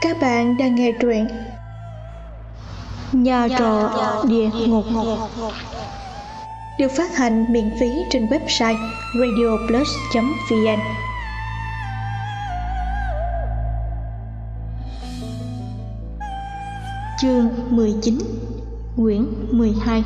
Các bạn đang nghe truyện Nhà trọ địa ngục. Được phát hành miễn phí trên website radioplus.vn Chương 19 Quyển 12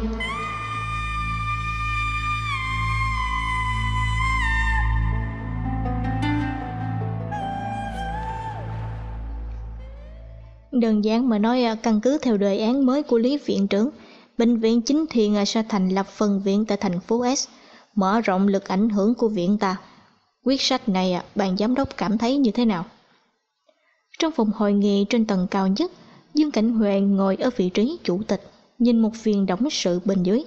Đơn giản mà nói à, căn cứ theo đề án mới của Lý Viện trưởng, Bệnh viện Chính thiền à, sẽ thành lập phần viện tại thành phố S, mở rộng lực ảnh hưởng của viện ta. Quyết sách này bàn ban giám đốc cảm thấy như thế nào? Trong phòng hội nghị trên tầng cao nhất, Dương Cảnh Huệ ngồi ở vị trí chủ tịch, nhìn một viên đóng sự bên dưới.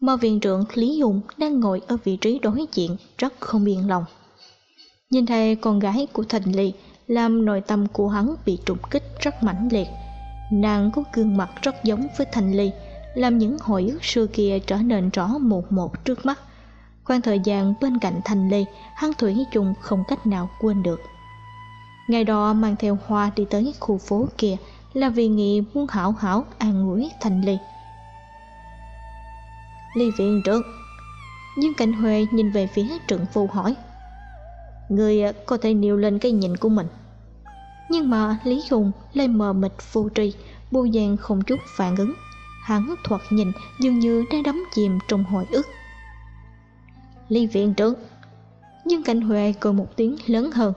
Mà viện trưởng Lý Hùng đang ngồi ở vị trí đối diện rất không yên lòng. Nhìn thấy con gái của Thành Ly làm nội tâm của hắn bị trục kích rất mãnh liệt. Nàng có gương mặt rất giống với Thành Ly, làm những hồi ức xưa kia trở nên rõ một một trước mắt. Khoảng thời gian bên cạnh Thành Ly, hắn Thủy chung không cách nào quên được. Ngày đó mang theo hoa đi tới khu phố kia là vì nghị muốn hảo hảo an ủi Thành Ly. Ly viện trưởng Nhưng Cảnh Huệ nhìn về phía trượng phu hỏi Người à, có thể nêu lên cái nhìn của mình. Nhưng mà Lý Hùng lại mờ mịt vô tri Bộ giang không chút phản ứng. Hắn thoạt nhìn dường như đang đắm chìm trong hồi ức. Lý viện trưởng Nhưng cảnh Huệ cười một tiếng lớn hơn.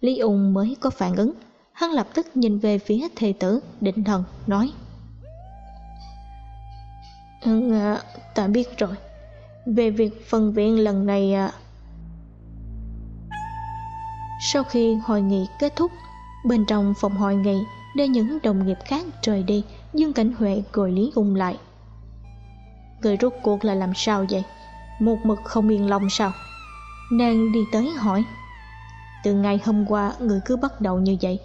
Lý Ung mới có phản ứng. Hắn lập tức nhìn về phía thề tử định thần nói. Ừ, à, Ta biết rồi. Về việc phân viện lần này à... Sau khi hội nghị kết thúc, Bên trong phòng hội nghị Để những đồng nghiệp khác rời đi, Dương Cảnh Huệ gọi Lý Ung lại. Người rút cuộc là làm sao vậy? Một mực không yên lòng sao? Nàng đi tới hỏi. Từ ngày hôm qua, người cứ bắt đầu như vậy.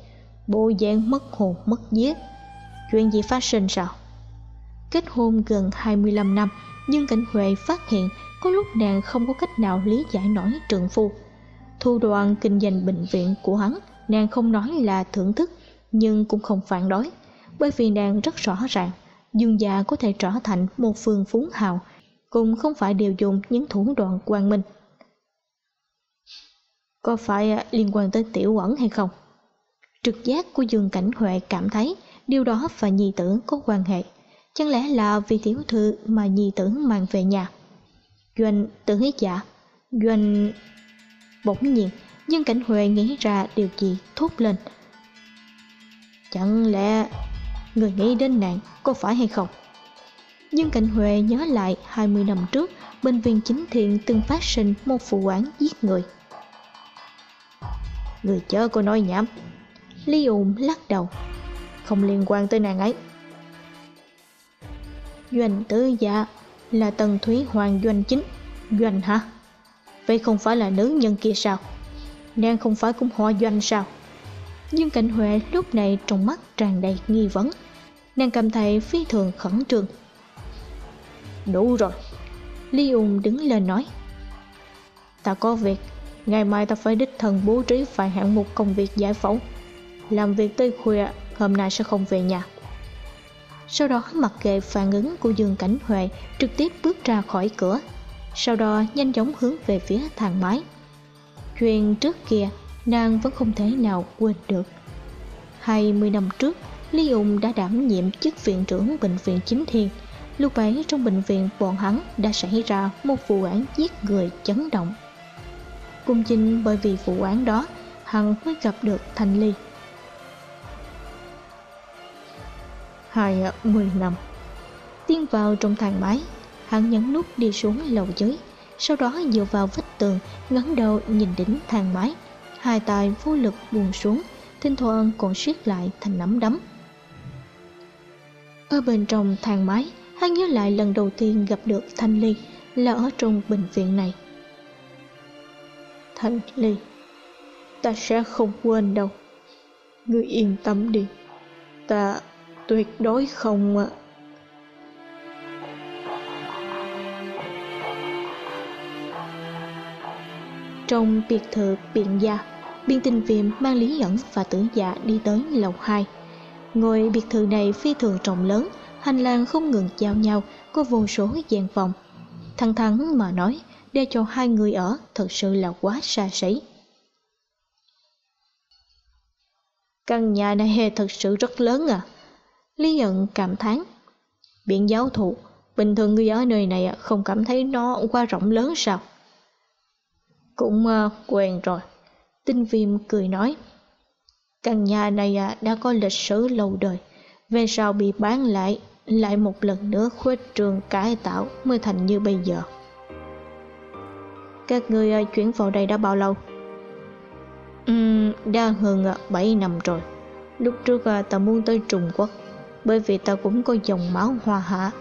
Bộ dạng mất hồn, mất vía. Chuyện gì phát sinh sao? Kết hôn gần 25 năm Nhưng Cảnh Huệ phát hiện Có lúc nàng không có cách nào lý giải nổi trượng phu. Thu đoàn kinh doanh bệnh viện của hắn, nàng không nói là thưởng thức, nhưng cũng không phản đối, bởi vì nàng rất rõ ràng, dương gia có thể trở thành một phương phú hào, cũng không phải đều dùng những thủ đoạn quang minh. Có phải à, liên quan tới tiểu quẩn hay không? Trực giác của dương cảnh huệ cảm thấy điều đó và nhi tử có quan hệ. Chẳng lẽ là vì tiểu thư mà nhi tử mang về nhà? Doanh, tử dạ doanh bỗng nhiên, nhưng cảnh huệ nghĩ ra điều gì thốt lên. Chẳng lẽ người nghĩ đến nạn có phải hay không? Nhưng cảnh huệ nhớ lại 20 năm trước bệnh viện chính thiện từng phát sinh một vụ án giết người. Người chớ cô nói nhảm. Ly ùm lắc đầu. Không liên quan tới nàng ấy. Doanh tứ dạ là tần thúy hoàng doanh chính. Doanh hả? Vậy không phải là nữ nhân kia sao? Nàng không phải cũng họ doanh sao? Nhưng cảnh huệ lúc này trong mắt tràn đầy nghi vấn. Nàng cảm thấy phi thường khẩn trương. Đủ rồi. Ly Ung đứng lên nói Ta có việc. Ngày mai ta phải đích thân bố trí vài hạng mục công việc giải phẫu. Làm việc tới khuya Hôm nay sẽ không về nhà. Sau đó mặc kệ phản ứng của Dương Cảnh Huệ Trực tiếp bước ra khỏi cửa sau đó nhanh chóng hướng về phía thang máy. Chuyện trước kia, nàng vẫn không thể nào quên được. 20 năm trước, Lý Ung đã đảm nhiệm chức viện trưởng bệnh viện chính thiên. Lúc ấy, trong bệnh viện, bọn hắn đã xảy ra một vụ án giết người chấn động. Cung chinh bởi vì vụ án đó, Hắn mới gặp được Thanh Ly. Hai mười năm. Tiến vào trong thang máy Hắn nhấn nút đi xuống lầu dưới. Sau đó dựa vào vách tường ngấn đầu nhìn đỉnh thang máy hai tay vô lực buông xuống, thỉnh thoảng còn siết lại thành nắm đấm. Ở bên trong thang máy hắn nhớ lại lần đầu tiên gặp được thanh ly, là ở trong bệnh viện này. Thanh ly, ta sẽ không quên đâu. Ngươi yên tâm đi. Ta tuyệt đối không à, trong biệt thự biện gia. Biên tình viêm mang lý nhẫn và tử dạ đi tới lầu hai. Ngôi biệt thự này phi thường rộng lớn, hành lang không ngừng giao nhau, có vô số gian phòng. Thẳng thắn mà nói, để cho hai người ở thật sự là quá xa xỉ. Căn nhà này thật sự rất lớn à? Lý nhận cảm thán. Biện giáo thụ, bình thường người ở nơi này không cảm thấy nó quá rộng lớn sao? Cũng ờ, uh, quen rồi. Tinh viêm cười nói. Căn nhà này à, đã có lịch sử lâu đời. Về sau bị bán lại lại một lần nữa khuếch trường cải tạo mới thành như bây giờ. Các người ờ, chuyển vào đây đã bao lâu? Uhm, đã hơn ờ, 7 năm rồi. Lúc trước ta muốn tới trung quốc bởi vì ta cũng có dòng máu hoa hạ.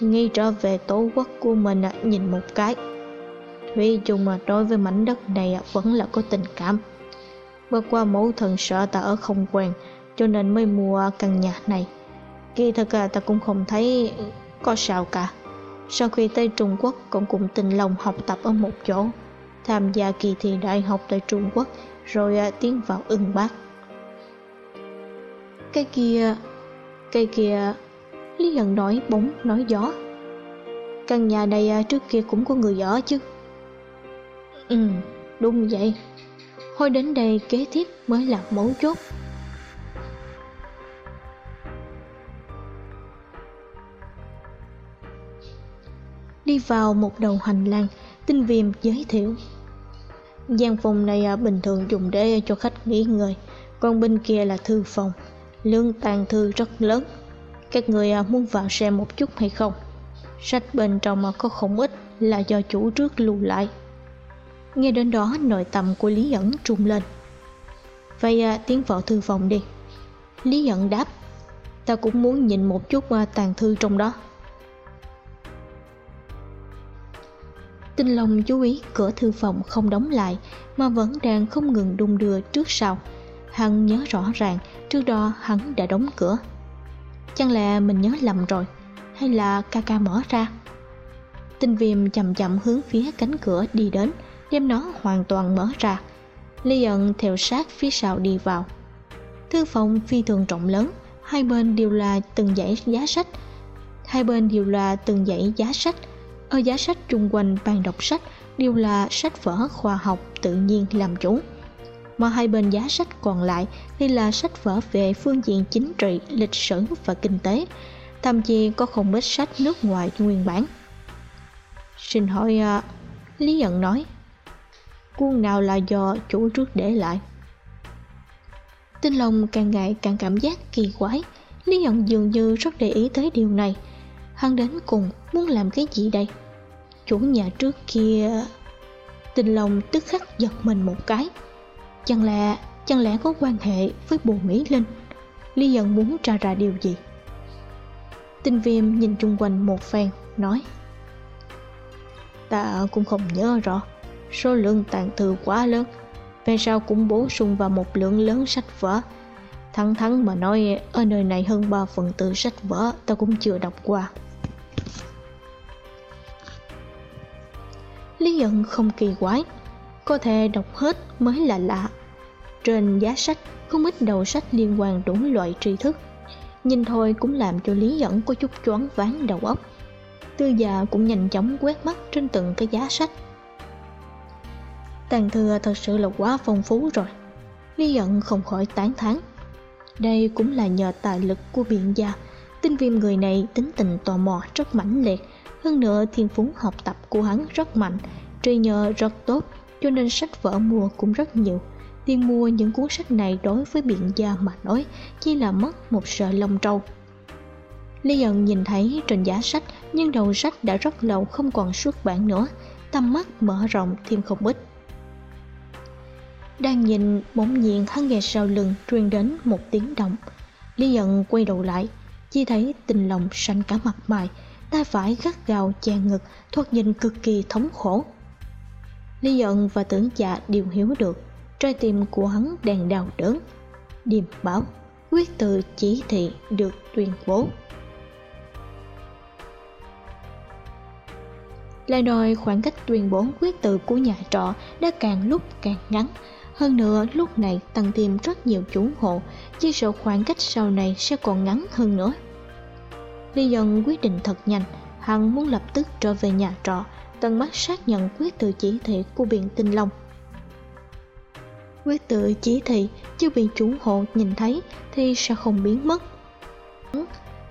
Ngay trở về tổ quốc của mình nhìn một cái thủy chung mà đối với mảnh đất này vẫn là có tình cảm. Bước qua mẫu thần sợ ta ở không quen, Cho nên mới mua căn nhà này. Kỳ thật ta cũng không thấy có sao cả. Sau khi tới Trung Quốc, cũng cùng tình lòng học tập ở một chỗ. Tham gia kỳ thi đại học tại Trung Quốc, Rồi tiến vào ưng bác. Cái kia Cái kia, Lý Hận nói bóng nói gió. Căn nhà này trước kia cũng có người ở chứ. Ừ đúng vậy. Hồi đến đây kế tiếp mới là mấu chốt. Đi vào một đầu hành lang, Tinh viêm giới thiệu. Gian phòng này à, bình thường dùng để cho khách nghỉ ngơi, Còn bên kia là thư phòng. Lương tàn thư rất lớn. Các người à, muốn vào xem một chút hay không? Sách bên trong à, có không ít, là do chủ trước lưu lại. Nghe đến đó nội tâm của Lý dẫn trung lên. Vậy à, tiến vào thư phòng đi. Lý dẫn đáp Ta cũng muốn nhìn một chút qua tàn thư trong đó. Tinh Long chú ý cửa thư phòng không đóng lại Mà vẫn đang không ngừng đung đưa trước sau. Hắn nhớ rõ ràng Trước đó hắn đã đóng cửa. Chẳng là mình nhớ lầm rồi Hay là ca ca mở ra? Tinh viêm chậm chậm hướng phía cánh cửa đi đến đem nó hoàn toàn mở ra. Lý ẩn theo sát phía sau đi vào. Thư phòng phi thường rộng lớn Hai bên đều là từng dãy giá sách. Hai bên đều là từng dãy giá sách. Ở giá sách chung quanh bàn đọc sách Đều là sách vở khoa học tự nhiên làm chủ. Mà hai bên giá sách còn lại Thì là sách vở về phương diện chính trị, lịch sử và kinh tế. Thậm chí có không ít sách nước ngoài nguyên bản. Xin hỏi uh, Lý ẩn nói cuốn nào là do chủ trước để lại? Tinh long càng ngày càng cảm giác kỳ quái. Lý nhận dường như rất để ý tới điều này. Hắn đến cùng muốn làm cái gì đây? Chủ nhà trước kia, tinh long tức khắc giật mình một cái. Chẳng lẽ chẳng lẽ có quan hệ với bồ mỹ linh? Lý nhận muốn tra ra điều gì? Tinh viêm nhìn chung quanh một phen, nói, ta cũng không nhớ rõ số lượng tàn thư quá lớn. Về sau cũng bổ sung vào một lượng lớn sách vở. Thẳng thắn mà nói, ở nơi này hơn ba phần tư sách vở ta cũng chưa đọc qua. Lý giận không kỳ quái. Có thể đọc hết mới là lạ. Trên giá sách, không ít đầu sách liên quan đủ loại tri thức. Nhìn thôi cũng làm cho lý dẫn có chút choáng váng đầu óc. Tư già cũng nhanh chóng quét mắt trên từng cái giá sách tàn thừa thật sự là quá phong phú rồi. Lý giận không khỏi tán thán. Đây cũng là nhờ tài lực của biện gia. Tinh viêm người này tính tình tò mò rất mãnh liệt. Hơn nữa thiên phú học tập của hắn rất mạnh trí nhờ rất tốt cho nên sách vở mua cũng rất nhiều. Tiền mua những cuốn sách này đối với biện gia mà nói chỉ là mất một sợi lông trâu. Lý Dần nhìn thấy trên giá sách nhưng đầu sách đã rất lâu không còn xuất bản nữa, tầm mắt mở rộng thêm không ít. Đang nhìn bỗng nhiên hắn nghe sau lưng truyền đến một tiếng động. Lý giận quay đầu lại, Chỉ thấy tình lòng xanh cả mặt mày, tay phải gắt gào che ngực, thoạt nhìn cực kỳ thống khổ. Lý giận và tưởng dạ đều hiểu được, Trái tim của hắn đang đau đớn. Điềm báo, Quyết từ chỉ thị được tuyên bố. Lại đòi khoảng cách tuyên bố quyết tự của nhà trọ đã càng lúc càng ngắn. Hơn nữa, lúc này tăng thêm rất nhiều chủ hộ, Chỉ sợ khoảng cách sau này sẽ còn ngắn hơn nữa. Lý dân quyết định thật nhanh, Hắn muốn lập tức trở về nhà trọ, Tận mắt xác nhận quyết tự chỉ thị của biện tinh long. Quyết tự chỉ thị chưa bị chủ hộ nhìn thấy Thì sẽ không biến mất.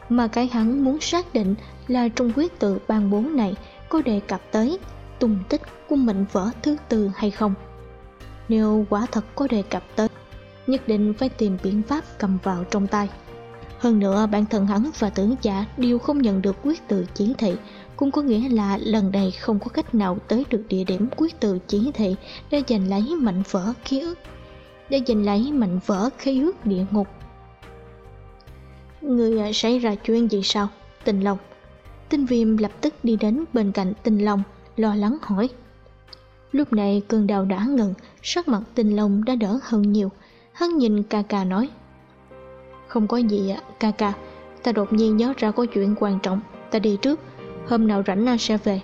Mà cái hắn muốn xác định là trong quyết tự ban bố này Có đề cập tới tung tích của mệnh vỡ thứ tư hay không. Nếu quả thật có đề cập tới, Nhất định phải tìm biện pháp cầm vào trong tay. Hơn nữa, bản thân hắn và tưởng giả đều không nhận được quyết từ chỉ thị, Cũng có nghĩa là lần này không có cách nào tới được địa điểm quyết từ chỉ thị Để giành lấy mạnh vỡ ký ức, Để giành lấy mạnh vỡ khí ước địa ngục. Người à, xảy ra chuyện gì sao? Tình Long. Tinh viêm lập tức đi đến bên cạnh Tinh Long, Lo lắng hỏi. Lúc này cơn đau đã ngừng Sắc mặt Tinh Long đã đỡ hơn nhiều. Hắn nhìn ca ca nói không có gì ạ, ca ca Ta đột nhiên nhớ ra có chuyện quan trọng Ta đi trước, hôm nào rảnh sẽ về.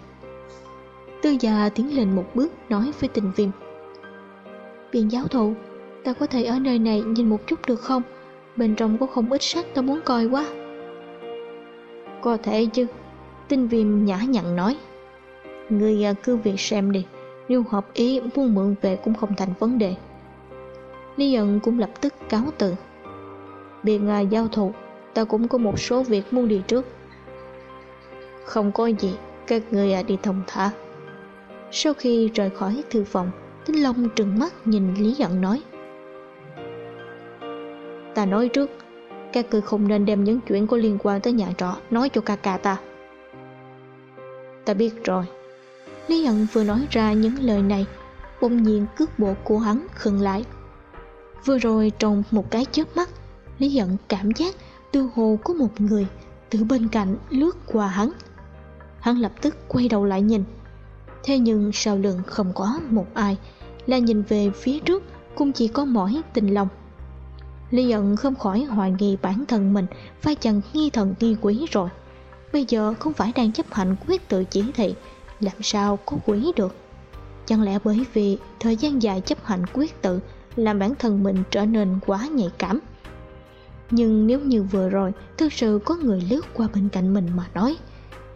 Tư già tiến lên một bước nói với tình viêm Biện giáo thụ Ta có thể ở nơi này nhìn một chút được không? Bên trong có không ít sách ta muốn coi quá. Có thể chứ Tinh viêm nhã nhặn nói. Người à, cứ việc xem đi. Nếu hợp ý muốn mượn về cũng không thành vấn đề. Lý ẩn cũng lập tức cáo từ. Biệt ngài giao thụ Ta cũng có một số việc muốn đi trước. Không có gì, Các người à đi thông thả. Sau khi rời khỏi thư phòng Tính Long trừng mắt nhìn Lý giận nói. Ta nói trước, Các người không nên đem những chuyện có liên quan tới nhà trọ Nói cho ca ca ta. Ta biết rồi. Lý Ẩn vừa nói ra những lời này Bỗng nhiên cước bộ của hắn khựng lại Vừa rồi trong một cái chớp mắt Lý Ẩn cảm giác tư hồ có một người từ bên cạnh lướt qua hắn. Hắn lập tức quay đầu lại nhìn. Thế nhưng sau lưng không có một ai, là nhìn về phía trước cũng chỉ có mỏi tình lòng. Lý ẩn không khỏi hoài nghi bản thân mình phải chẳng nghi thần nghi quý rồi. Bây giờ không phải đang chấp hành quyết tự chỉ thị, làm sao có quý được. Chẳng lẽ bởi vì thời gian dài chấp hành quyết tự làm bản thân mình trở nên quá nhạy cảm? Nhưng nếu như vừa rồi thực sự có người lướt qua bên cạnh mình mà nói,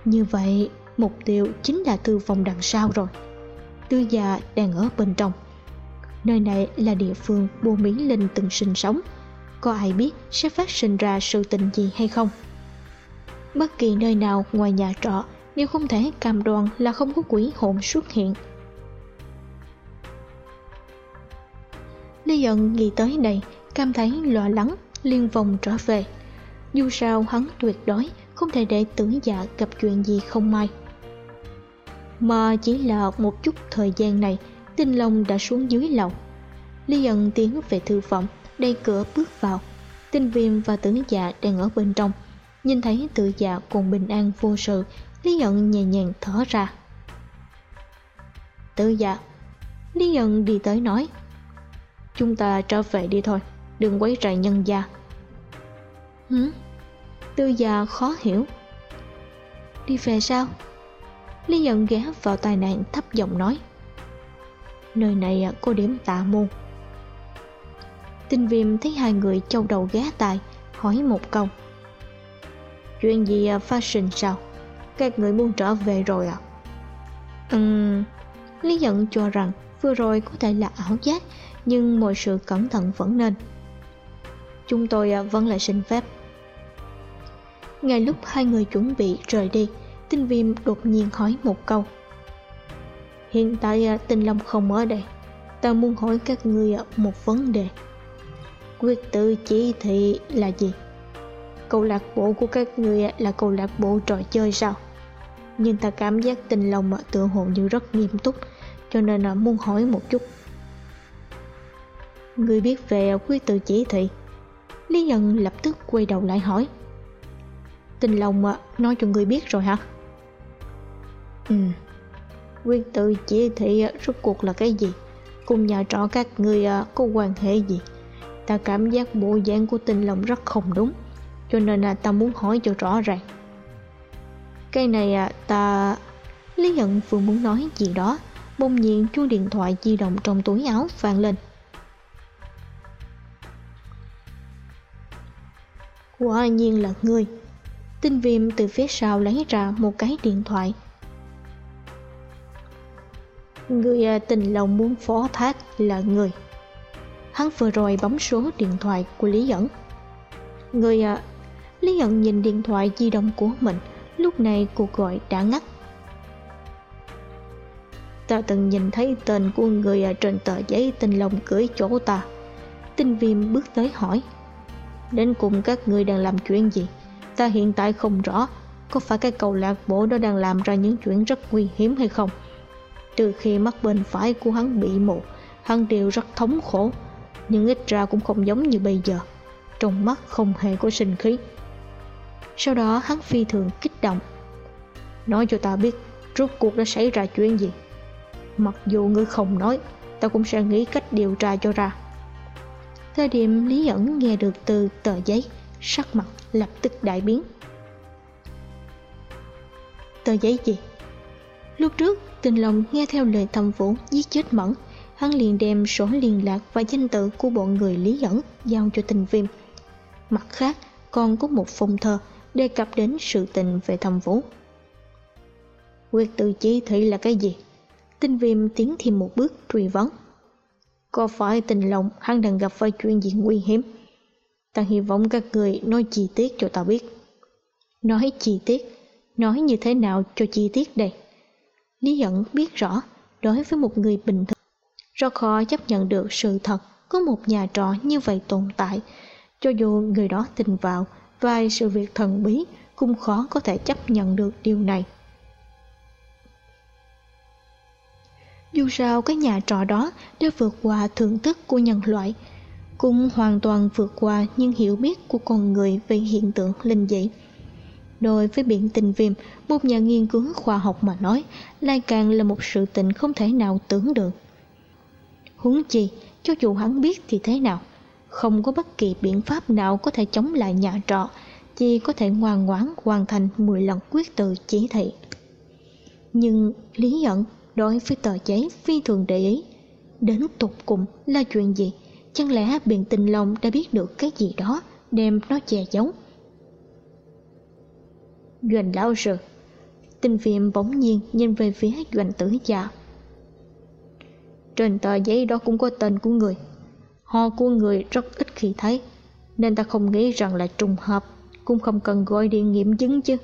như vậy mục tiêu chính là thư phòng đằng sau rồi. Tư già đang ở bên trong. Nơi này là địa phương bùa mỹ linh từng sinh sống. Có ai biết sẽ phát sinh ra sự tình gì hay không? Bất kỳ nơi nào ngoài nhà trọ nếu không thể cam đoan là không có quỷ hồn xuất hiện. Lý giận nghĩ tới đây, cảm thấy lo lắng liên vòng trở về. Dù sao hắn tuyệt đối không thể để tử dạ gặp chuyện gì không may. Mà chỉ là một chút thời gian này, tinh long đã xuống dưới lầu. Lý giận tiến về thư phòng, đẩy cửa bước vào. Tinh viêm và tử dạ đang ở bên trong. Nhìn thấy tử dạ còn bình an vô sự lý ẩn nhẹ nhàng thở ra. Tử dạ lý ẩn đi tới nói, chúng ta trở về đi thôi, đừng quấy rầy nhân gia. Hử? Tư già khó hiểu. Đi về sao? Lý nhận ghé vào tai nạn thấp giọng nói. Nơi này có điểm tạ môn. Tinh viêm thấy hai người châu đầu ghé tài hỏi một câu. Chuyện gì à, phát sinh sao? Các người muốn trở về rồi à ừm, lý nhận cho rằng vừa rồi có thể là ảo giác, nhưng mọi sự cẩn thận vẫn nên. Chúng tôi à, vẫn là xin phép. Ngay lúc hai người chuẩn bị rời đi, tinh viêm đột nhiên hỏi một câu. Hiện tại à, tinh long không ở đây, ta muốn hỏi các ngươi à, một vấn đề. Quyết tự chỉ thị là gì? Câu lạc bộ của các ngươi là câu lạc bộ trò chơi sao? Nhưng ta cảm giác tình lòng tựa hồ như rất nghiêm túc, cho nên là muốn hỏi một chút Người biết về Quy tự chỉ thị Lý Nhân lập tức quay đầu lại hỏi Tình lòng nói cho người biết rồi hả? Ừ Quyết tự chỉ thị rốt cuộc là cái gì? Cùng nhà trọ các người à, có quan hệ gì? Ta cảm giác bộ dạng của tình lòng rất không đúng, Cho nên là ta muốn hỏi cho rõ ràng cây này à, ta... Lý Hận vừa muốn nói gì đó, bỗng nhiên chuông điện thoại di động trong túi áo vang lên. Quả nhiên là ngươi. Tinh viêm từ phía sau lấy ra một cái điện thoại. Người à, tình lòng muốn phó thác là người. Hắn vừa rồi bấm số điện thoại của Lý Dẫn. Người à, Lý Dẫn nhìn điện thoại di động của mình lúc này cuộc gọi đã ngắt. Ta từng nhìn thấy tên của người ở trên tờ giấy tình lòng cưới chỗ ta. Tinh viêm bước tới hỏi. Đến cùng các người đang làm chuyện gì? Ta hiện tại không rõ có phải cái cầu lạc bộ đó đang làm ra những chuyện rất nguy hiểm hay không? Từ khi mắt bên phải của hắn bị mù, hắn đều rất thống khổ, nhưng ít ra cũng không giống như bây giờ. Trong mắt không hề có sinh khí. Sau đó hắn phi thường kích động. Nói cho ta biết, rốt cuộc đã xảy ra chuyện gì. Mặc dù ngươi không nói, ta cũng sẽ nghĩ cách điều tra cho ra. Thời điểm Lý ẩn nghe được từ tờ giấy, sắc mặt lập tức đại biến. Tờ giấy gì? Lúc trước, tình lòng nghe theo lời thầm vũ giết chết mẫn, hắn liền đem sổ liên lạc và danh tự của bọn người Lý ẩn giao cho tình viêm. Mặt khác, còn có một phong thơ đề cập đến sự tình về thầm vũ. Quyết tự chí thị là cái gì? Tinh viêm tiến thêm một bước truy vấn. Có phải tình lòng hắn đang gặp phải chuyện gì nguy hiểm? Ta hy vọng các người nói chi tiết cho ta biết. Nói chi tiết? Nói như thế nào cho chi tiết đây? Lý dẫn biết rõ, đối với một người bình thường, rất khó chấp nhận được sự thật có một nhà trọ như vậy tồn tại. Cho dù người đó tin vào vài sự việc thần bí, cũng khó có thể chấp nhận được điều này. Dù sao cái nhà trọ đó đã vượt qua thưởng thức của nhân loại, cũng hoàn toàn vượt qua những hiểu biết của con người về hiện tượng linh dị. Đối với biển tình viêm, một nhà nghiên cứu khoa học mà nói, lại càng là một sự tình không thể nào tưởng được. Huống chi, cho dù hắn biết thì thế nào, không có bất kỳ biện pháp nào có thể chống lại nhà trọ, chỉ có thể ngoan ngoãn hoàn thành 10 lần quyết tự chỉ thị. Nhưng Lý Nhận đối với tờ giấy phi thường để ý. Đến tục cùng là chuyện gì? Chẳng lẽ biện tình lòng đã biết được cái gì đó đem nó che giấu? Doanh lão sư Tinh viêm bỗng nhiên nhìn về phía doanh tử già Trên tờ giấy đó cũng có tên của người ho của người rất ít khi thấy, Nên ta không nghĩ rằng là trùng hợp, Cũng không cần gọi điện nghiệm chứng chứ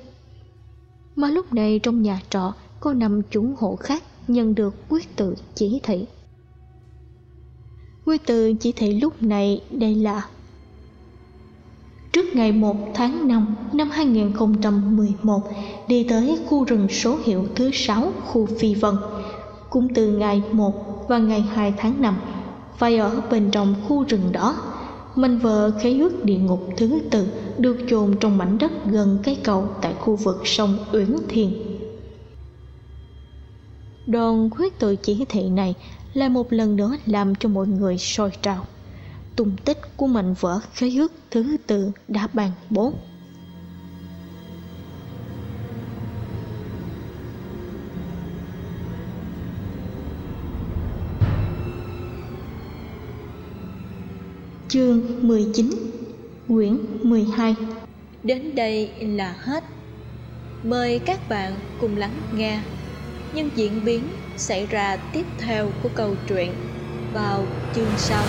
Mà lúc này trong nhà trọ, Có năm chủ hộ khác nhận được quyết tự chỉ thị quyết tự chỉ thị lúc này đây là, Trước ngày 1 tháng 5 năm 2011 đi tới khu rừng số hiệu thứ 6 khu Phi Vân. Cũng từ ngày 1 và ngày 2 tháng 5 phải ở bên trong khu rừng đó. Mình vợ khế ước địa ngục thứ tư được chôn trong mảnh đất gần cái cầu tại khu vực sông Uyển Thiền Đoàn khuyết tự chỉ thị này là một lần nữa làm cho mọi người sôi trào. Tung tích của mệnh vỡ khế ước thứ tư đã bàn bố. Chương 19 Quyển 12 Đến đây là hết. Mời các bạn cùng lắng nghe những diễn biến xảy ra tiếp theo của câu chuyện vào chương sau.